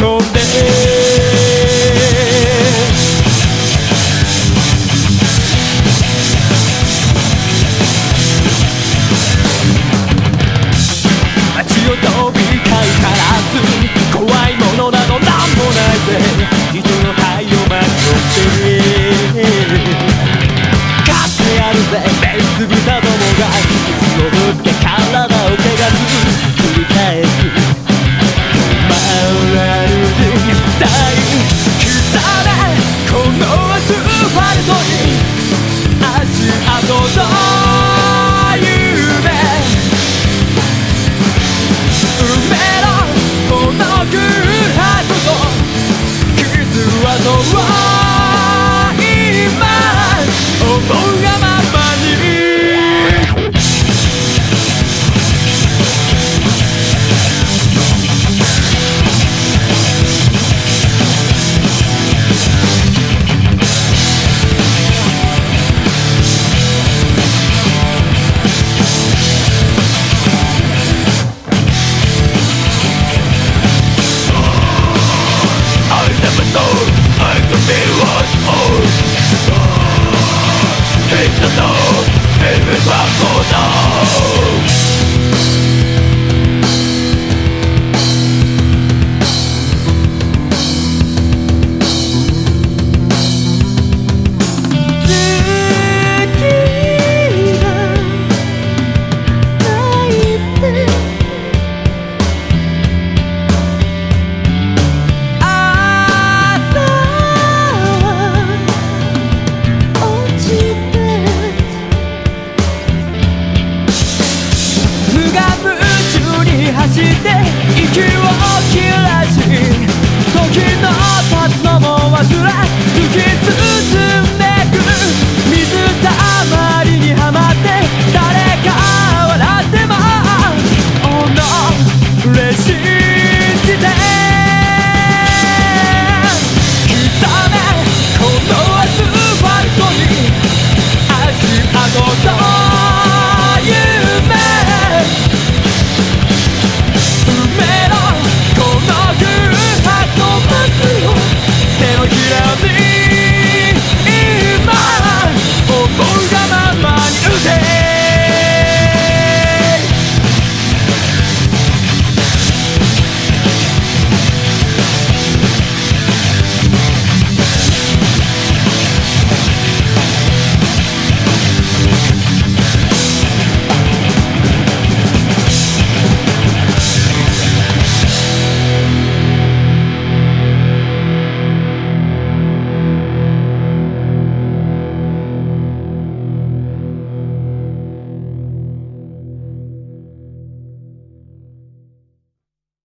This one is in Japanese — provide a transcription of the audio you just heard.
込んで街を飛び交うからず怖いものなどなんもないぜ so wrong Oh. して息を切らし